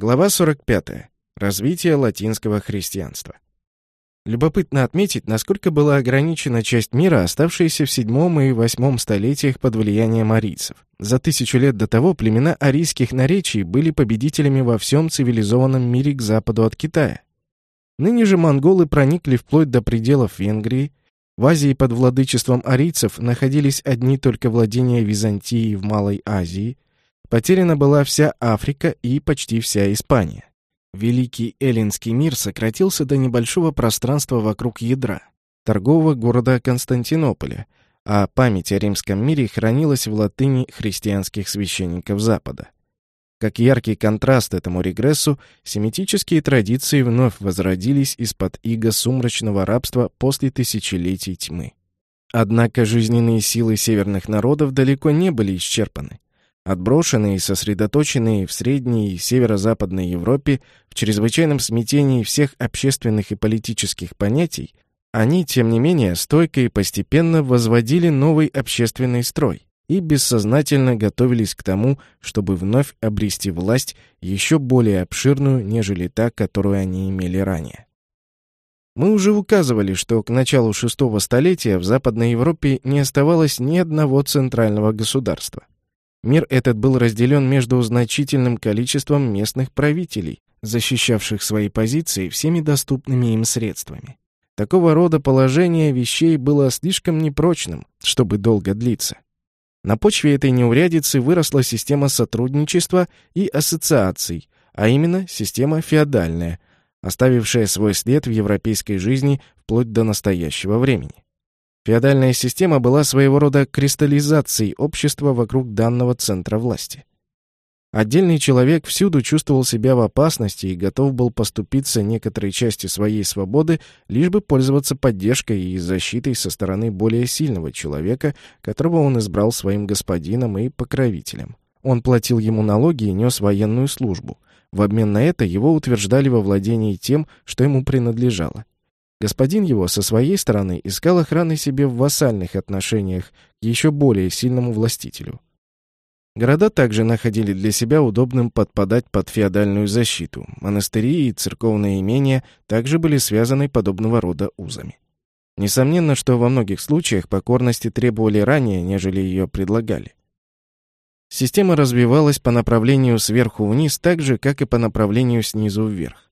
Глава 45. Развитие латинского христианства. Любопытно отметить, насколько была ограничена часть мира, оставшаяся в VII и VIII столетиях под влиянием арийцев. За тысячу лет до того племена арийских наречий были победителями во всем цивилизованном мире к западу от Китая. Ныне же монголы проникли вплоть до пределов Венгрии. В Азии под владычеством арийцев находились одни только владения Византии в Малой Азии – Потеряна была вся Африка и почти вся Испания. Великий эллинский мир сократился до небольшого пространства вокруг ядра, торгового города Константинополя, а память о римском мире хранилась в латыни христианских священников Запада. Как яркий контраст этому регрессу, семитические традиции вновь возродились из-под иго сумрачного рабства после тысячелетий тьмы. Однако жизненные силы северных народов далеко не были исчерпаны. Отброшенные и сосредоточенные в Средней и Северо-Западной Европе в чрезвычайном смятении всех общественных и политических понятий, они, тем не менее, стойко и постепенно возводили новый общественный строй и бессознательно готовились к тому, чтобы вновь обрести власть еще более обширную, нежели та, которую они имели ранее. Мы уже указывали, что к началу шестого столетия в Западной Европе не оставалось ни одного центрального государства. Мир этот был разделен между значительным количеством местных правителей, защищавших свои позиции всеми доступными им средствами. Такого рода положение вещей было слишком непрочным, чтобы долго длиться. На почве этой неурядицы выросла система сотрудничества и ассоциаций, а именно система феодальная, оставившая свой след в европейской жизни вплоть до настоящего времени. Феодальная система была своего рода кристаллизацией общества вокруг данного центра власти. Отдельный человек всюду чувствовал себя в опасности и готов был поступиться некоторой части своей свободы, лишь бы пользоваться поддержкой и защитой со стороны более сильного человека, которого он избрал своим господином и покровителем. Он платил ему налоги и нес военную службу. В обмен на это его утверждали во владении тем, что ему принадлежало. Господин его со своей стороны искал охраны себе в вассальных отношениях к еще более сильному властителю. Города также находили для себя удобным подпадать под феодальную защиту. Монастыри и церковные имения также были связаны подобного рода узами. Несомненно, что во многих случаях покорности требовали ранее, нежели ее предлагали. Система развивалась по направлению сверху вниз так же, как и по направлению снизу вверх.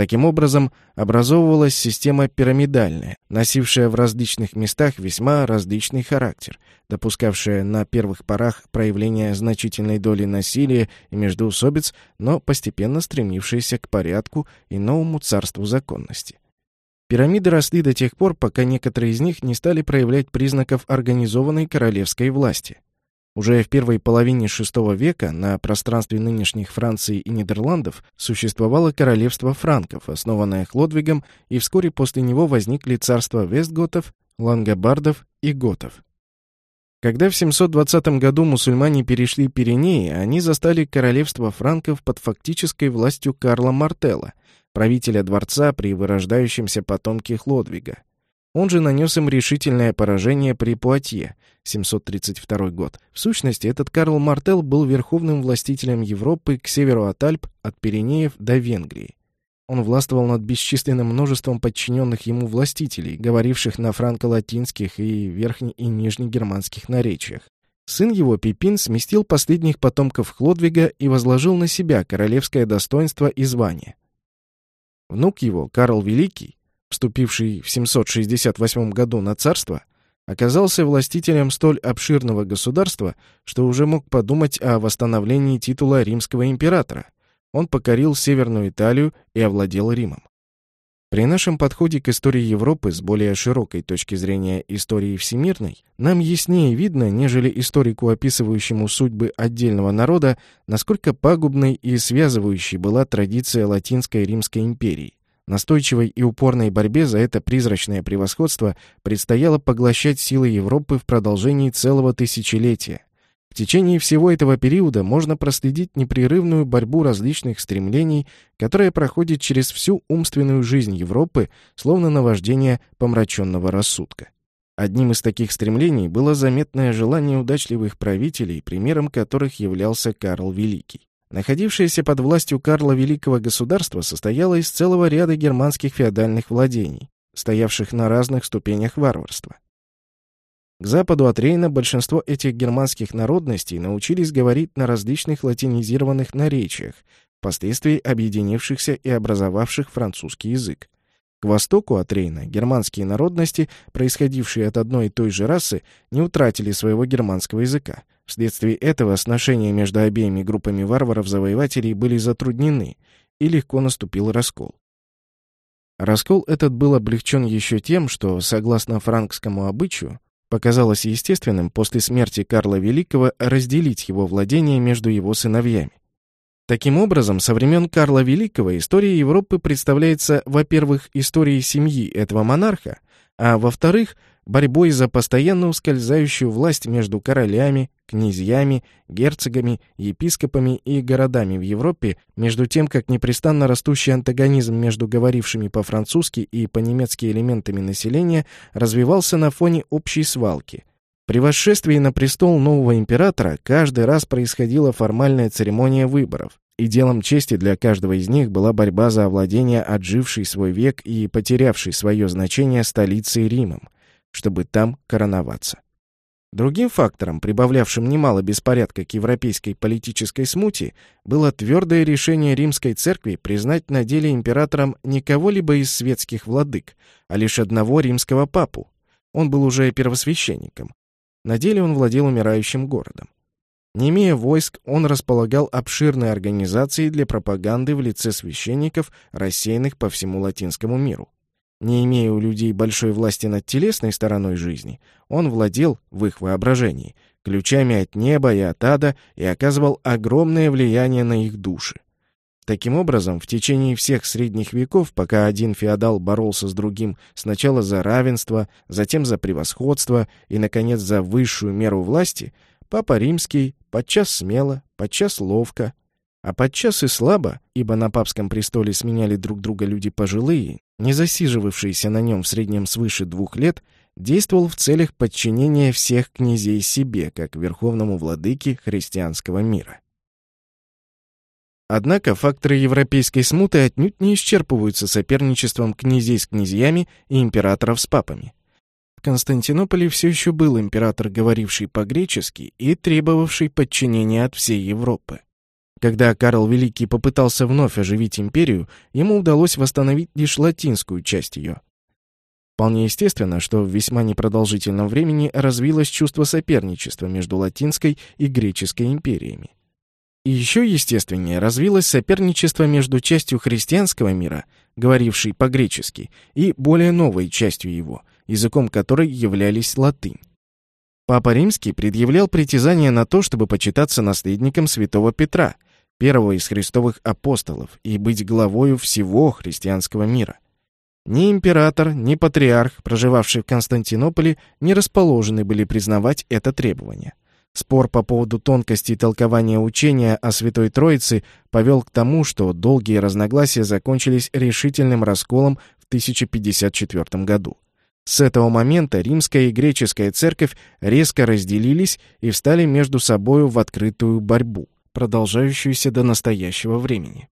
Таким образом, образовывалась система пирамидальная, носившая в различных местах весьма различный характер, допускавшая на первых порах проявление значительной доли насилия и междоусобиц, но постепенно стремившаяся к порядку и новому царству законности. Пирамиды росли до тех пор, пока некоторые из них не стали проявлять признаков организованной королевской власти – уже в первой половине VI века на пространстве нынешних Франции и Нидерландов существовало королевство франков, основанное Хлодвигом, и вскоре после него возникли царства Вестготов, Лангобардов и Готов. Когда в 720 году мусульмане перешли Пиренеи, они застали королевство франков под фактической властью Карла Мартелла, правителя дворца при вырождающемся потомке Хлодвига. Он же нанес им решительное поражение при Пуатье, 732 год. В сущности, этот Карл Мартел был верховным властителем Европы к северу от Альп, от Пиренеев до Венгрии. Он властвовал над бесчисленным множеством подчиненных ему властителей, говоривших на франко-латинских и верхне- и нижнегерманских наречиях. Сын его, Пипин, сместил последних потомков Хлодвига и возложил на себя королевское достоинство и звание. Внук его, Карл Великий, вступивший в 768 году на царство, оказался властителем столь обширного государства, что уже мог подумать о восстановлении титула римского императора. Он покорил Северную Италию и овладел Римом. При нашем подходе к истории Европы с более широкой точки зрения истории всемирной, нам яснее видно, нежели историку, описывающему судьбы отдельного народа, насколько пагубной и связывающей была традиция Латинской Римской империи. Настойчивой и упорной борьбе за это призрачное превосходство предстояло поглощать силы Европы в продолжении целого тысячелетия. В течение всего этого периода можно проследить непрерывную борьбу различных стремлений, которая проходит через всю умственную жизнь Европы, словно наваждение помраченного рассудка. Одним из таких стремлений было заметное желание удачливых правителей, примером которых являлся Карл Великий. Находившееся под властью Карла Великого государство состояло из целого ряда германских феодальных владений, стоявших на разных ступенях варварства. К западу от Рейна большинство этих германских народностей научились говорить на различных латинизированных наречиях, впоследствии объединившихся и образовавших французский язык. К востоку от Рейна германские народности, происходившие от одной и той же расы, не утратили своего германского языка. Вследствие этого сношения между обеими группами варваров-завоевателей были затруднены, и легко наступил раскол. Раскол этот был облегчен еще тем, что, согласно франкскому обычаю, показалось естественным после смерти Карла Великого разделить его владение между его сыновьями. Таким образом, со времен Карла Великого история Европы представляется, во-первых, историей семьи этого монарха, а во-вторых, борьбой за постоянно ускользающую власть между королями, князьями, герцогами, епископами и городами в Европе, между тем, как непрестанно растущий антагонизм между говорившими по-французски и по-немецки элементами населения развивался на фоне общей свалки. При восшествии на престол нового императора каждый раз происходила формальная церемония выборов, и делом чести для каждого из них была борьба за овладение отжившей свой век и потерявшей свое значение столицей Римом – чтобы там короноваться. Другим фактором, прибавлявшим немало беспорядка к европейской политической смуте, было твердое решение римской церкви признать на деле императором не кого-либо из светских владык, а лишь одного римского папу. Он был уже первосвященником. На деле он владел умирающим городом. Не имея войск, он располагал обширной организацией для пропаганды в лице священников, рассеянных по всему латинскому миру. Не имея у людей большой власти над телесной стороной жизни, он владел, в их воображении, ключами от неба и от ада и оказывал огромное влияние на их души. Таким образом, в течение всех средних веков, пока один феодал боролся с другим сначала за равенство, затем за превосходство и, наконец, за высшую меру власти, Папа Римский, подчас смело, подчас ловко, а подчас и слабо, ибо на папском престоле сменяли друг друга люди пожилые, не засиживавшийся на нем в среднем свыше двух лет, действовал в целях подчинения всех князей себе, как верховному владыке христианского мира. Однако факторы европейской смуты отнюдь не исчерпываются соперничеством князей с князьями и императоров с папами. В Константинополе все еще был император, говоривший по-гречески и требовавший подчинения от всей Европы. Когда Карл Великий попытался вновь оживить империю, ему удалось восстановить лишь латинскую часть ее. Вполне естественно, что в весьма непродолжительном времени развилось чувство соперничества между латинской и греческой империями. И еще естественнее развилось соперничество между частью христианского мира, говорившей по-гречески, и более новой частью его, языком которой являлись латынь. Папа Римский предъявлял притязание на то, чтобы почитаться наследником святого Петра – первого из христовых апостолов, и быть главою всего христианского мира. Ни император, ни патриарх, проживавший в Константинополе, не расположены были признавать это требование. Спор по поводу тонкости толкования учения о Святой Троице повел к тому, что долгие разногласия закончились решительным расколом в 1054 году. С этого момента римская и греческая церковь резко разделились и встали между собою в открытую борьбу продолжающуюся до настоящего времени.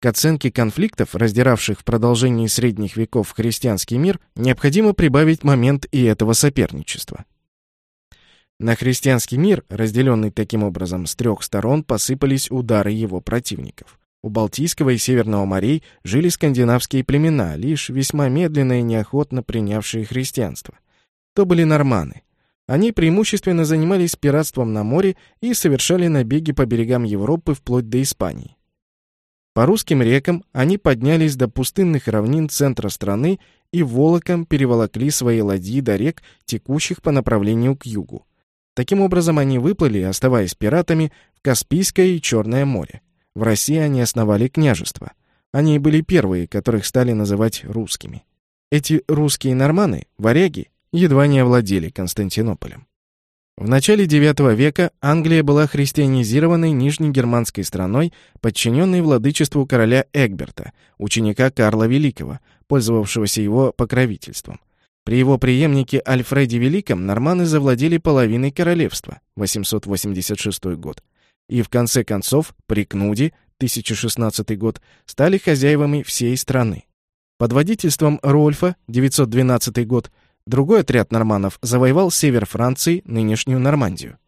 К оценке конфликтов, раздиравших в продолжении средних веков христианский мир, необходимо прибавить момент и этого соперничества. На христианский мир, разделенный таким образом с трех сторон, посыпались удары его противников. У Балтийского и Северного морей жили скандинавские племена, лишь весьма медленно и неохотно принявшие христианство. То были норманы, они преимущественно занимались пиратством на море и совершали набеги по берегам Европы вплоть до Испании. По русским рекам они поднялись до пустынных равнин центра страны и волоком переволокли свои ладьи до рек, текущих по направлению к югу. Таким образом, они выплыли, оставаясь пиратами, в Каспийское и Черное море. В России они основали княжество. Они были первые, которых стали называть русскими. Эти русские норманы, варяги, едва не овладели Константинополем. В начале IX века Англия была христианизированной нижнегерманской страной, подчиненной владычеству короля Эгберта, ученика Карла Великого, пользовавшегося его покровительством. При его преемнике Альфреде Великом норманы завладели половиной королевства, 886 год. и в конце концов при Кнуде, 1016 год, стали хозяевами всей страны. Под водительством Рольфа, 912 год, другой отряд норманов завоевал север Франции, нынешнюю Нормандию.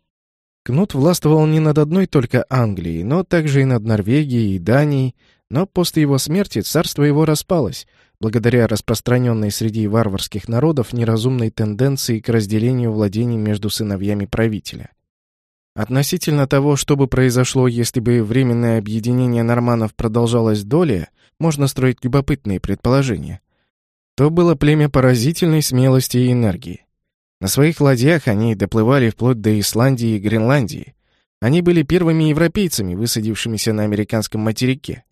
Кнут властвовал не над одной только Англией, но также и над Норвегией и Данией, но после его смерти царство его распалось, благодаря распространенной среди варварских народов неразумной тенденции к разделению владений между сыновьями правителя. Относительно того, что бы произошло, если бы временное объединение норманов продолжалось долее, можно строить любопытные предположения. То было племя поразительной смелости и энергии. На своих ладьях они доплывали вплоть до Исландии и Гренландии. Они были первыми европейцами, высадившимися на американском материке.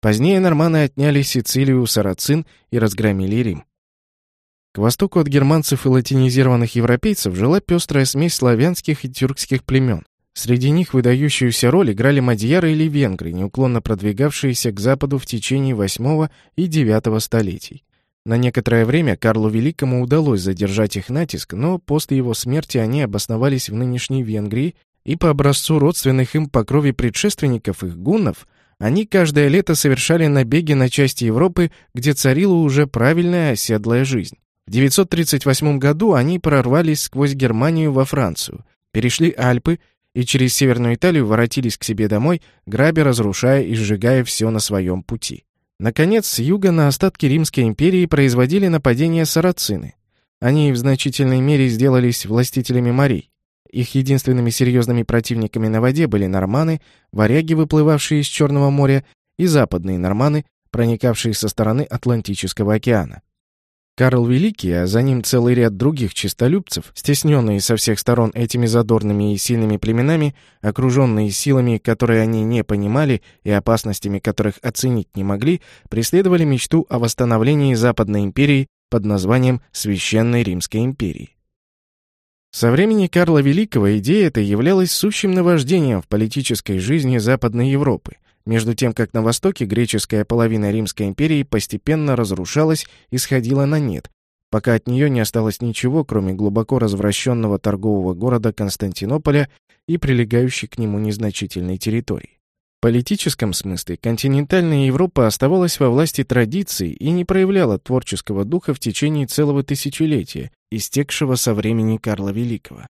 Позднее норманы отняли Сицилию у сарацин и разгромили Рим. К востоку от германцев и латинизированных европейцев жила пестрая смесь славянских и тюркских племен. Среди них выдающуюся роль играли мадьяры или венгры, неуклонно продвигавшиеся к западу в течение VIII и IX столетий. На некоторое время Карлу Великому удалось задержать их натиск, но после его смерти они обосновались в нынешней Венгрии, и по образцу родственных им по крови предшественников их гуннов, они каждое лето совершали набеги на части Европы, где царила уже правильная оседлая жизнь. В 938 году они прорвались сквозь Германию во Францию, перешли Альпы и через Северную Италию воротились к себе домой, грабя, разрушая и сжигая все на своем пути. Наконец, с юга на остатки Римской империи производили нападения сарацины. Они в значительной мере сделались властителями морей. Их единственными серьезными противниками на воде были норманы, варяги, выплывавшие из Черного моря, и западные норманы, проникавшие со стороны Атлантического океана. Карл Великий, а за ним целый ряд других чистолюбцев, стесненные со всех сторон этими задорными и сильными племенами, окруженные силами, которые они не понимали и опасностями которых оценить не могли, преследовали мечту о восстановлении Западной империи под названием Священной Римской империи. Со времени Карла Великого идея эта являлась сущим наваждением в политической жизни Западной Европы, между тем, как на востоке греческая половина Римской империи постепенно разрушалась и сходила на нет, пока от нее не осталось ничего, кроме глубоко развращенного торгового города Константинополя и прилегающей к нему незначительной территории. В политическом смысле континентальная Европа оставалась во власти традиций и не проявляла творческого духа в течение целого тысячелетия, истекшего со времени Карла Великого.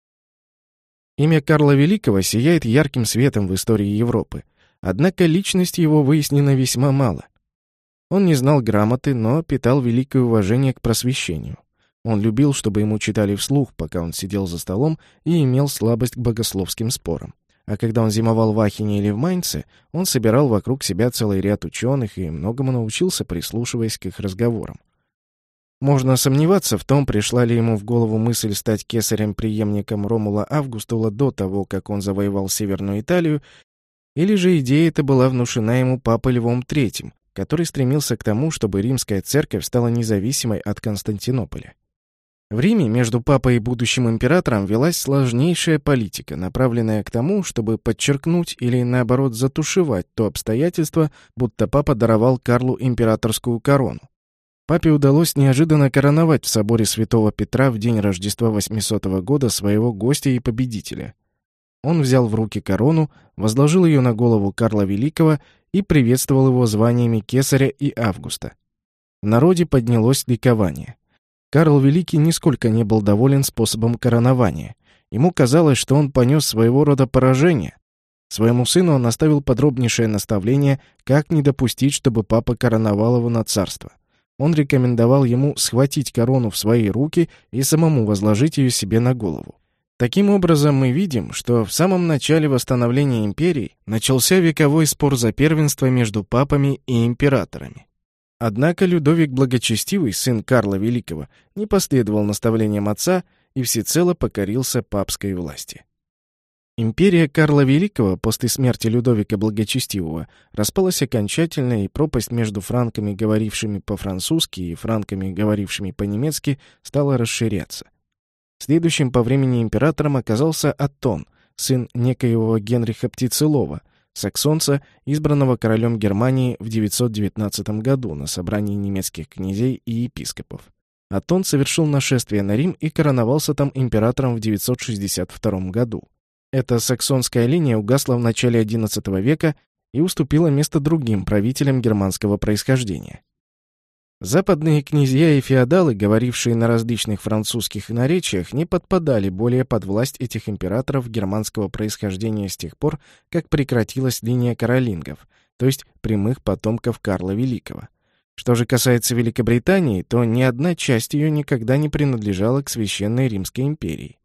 Имя Карла Великого сияет ярким светом в истории Европы, Однако личность его выяснена весьма мало. Он не знал грамоты, но питал великое уважение к просвещению. Он любил, чтобы ему читали вслух, пока он сидел за столом, и имел слабость к богословским спорам. А когда он зимовал в Ахене или в Майнце, он собирал вокруг себя целый ряд ученых и многому научился, прислушиваясь к их разговорам. Можно сомневаться в том, пришла ли ему в голову мысль стать кесарем-преемником Ромула Августула до того, как он завоевал Северную Италию, или же идея эта была внушена ему Папой Львом III, который стремился к тому, чтобы римская церковь стала независимой от Константинополя. В Риме между папой и будущим императором велась сложнейшая политика, направленная к тому, чтобы подчеркнуть или, наоборот, затушевать то обстоятельство, будто папа даровал Карлу императорскую корону. Папе удалось неожиданно короновать в соборе святого Петра в день Рождества 800 года своего гостя и победителя. Он взял в руки корону, возложил ее на голову Карла Великого и приветствовал его званиями Кесаря и Августа. В народе поднялось ликование. Карл Великий нисколько не был доволен способом коронования. Ему казалось, что он понес своего рода поражение. Своему сыну он оставил подробнейшее наставление, как не допустить, чтобы папа короновал его на царство. Он рекомендовал ему схватить корону в свои руки и самому возложить ее себе на голову. Таким образом, мы видим, что в самом начале восстановления империи начался вековой спор за первенство между папами и императорами. Однако Людовик Благочестивый, сын Карла Великого, не последовал наставлениям отца и всецело покорился папской власти. Империя Карла Великого после смерти Людовика Благочестивого распалась окончательно, и пропасть между франками, говорившими по-французски, и франками, говорившими по-немецки, стала расширяться. Следующим по времени императором оказался Аттон, сын некоего Генриха Птицелова, саксонца, избранного королем Германии в 919 году на собрании немецких князей и епископов. Аттон совершил нашествие на Рим и короновался там императором в 962 году. Эта саксонская линия угасла в начале XI века и уступила место другим правителям германского происхождения. Западные князья и феодалы, говорившие на различных французских наречиях, не подпадали более под власть этих императоров германского происхождения с тех пор, как прекратилась линия каролингов, то есть прямых потомков Карла Великого. Что же касается Великобритании, то ни одна часть ее никогда не принадлежала к Священной Римской империи.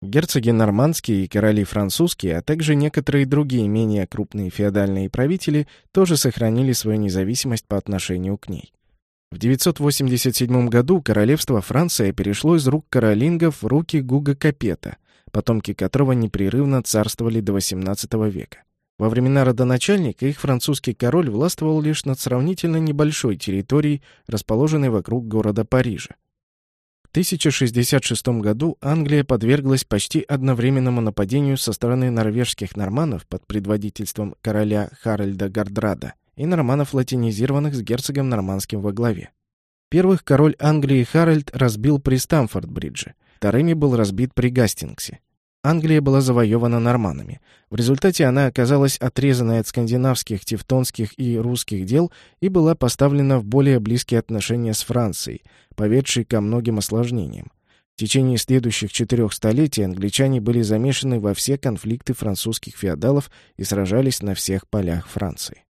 Герцоги нормандские и короли французские, а также некоторые другие менее крупные феодальные правители тоже сохранили свою независимость по отношению к ней. В 987 году королевство Франция перешло из рук каролингов в руки Гуга Капета, потомки которого непрерывно царствовали до XVIII века. Во времена родоначальника их французский король властвовал лишь над сравнительно небольшой территорией, расположенной вокруг города Парижа. В 1066 году Англия подверглась почти одновременному нападению со стороны норвежских норманов под предводительством короля Харальда Гардрада и норманов латинизированных с герцогом нормандским во главе. Первых король Англии Харальд разбил при Стамфорд-бридже, вторыми был разбит при Гастингсе. Англия была завоевана норманами. В результате она оказалась отрезанной от скандинавских, тевтонских и русских дел и была поставлена в более близкие отношения с Францией, поведшей ко многим осложнениям. В течение следующих четырех столетий англичане были замешаны во все конфликты французских феодалов и сражались на всех полях Франции.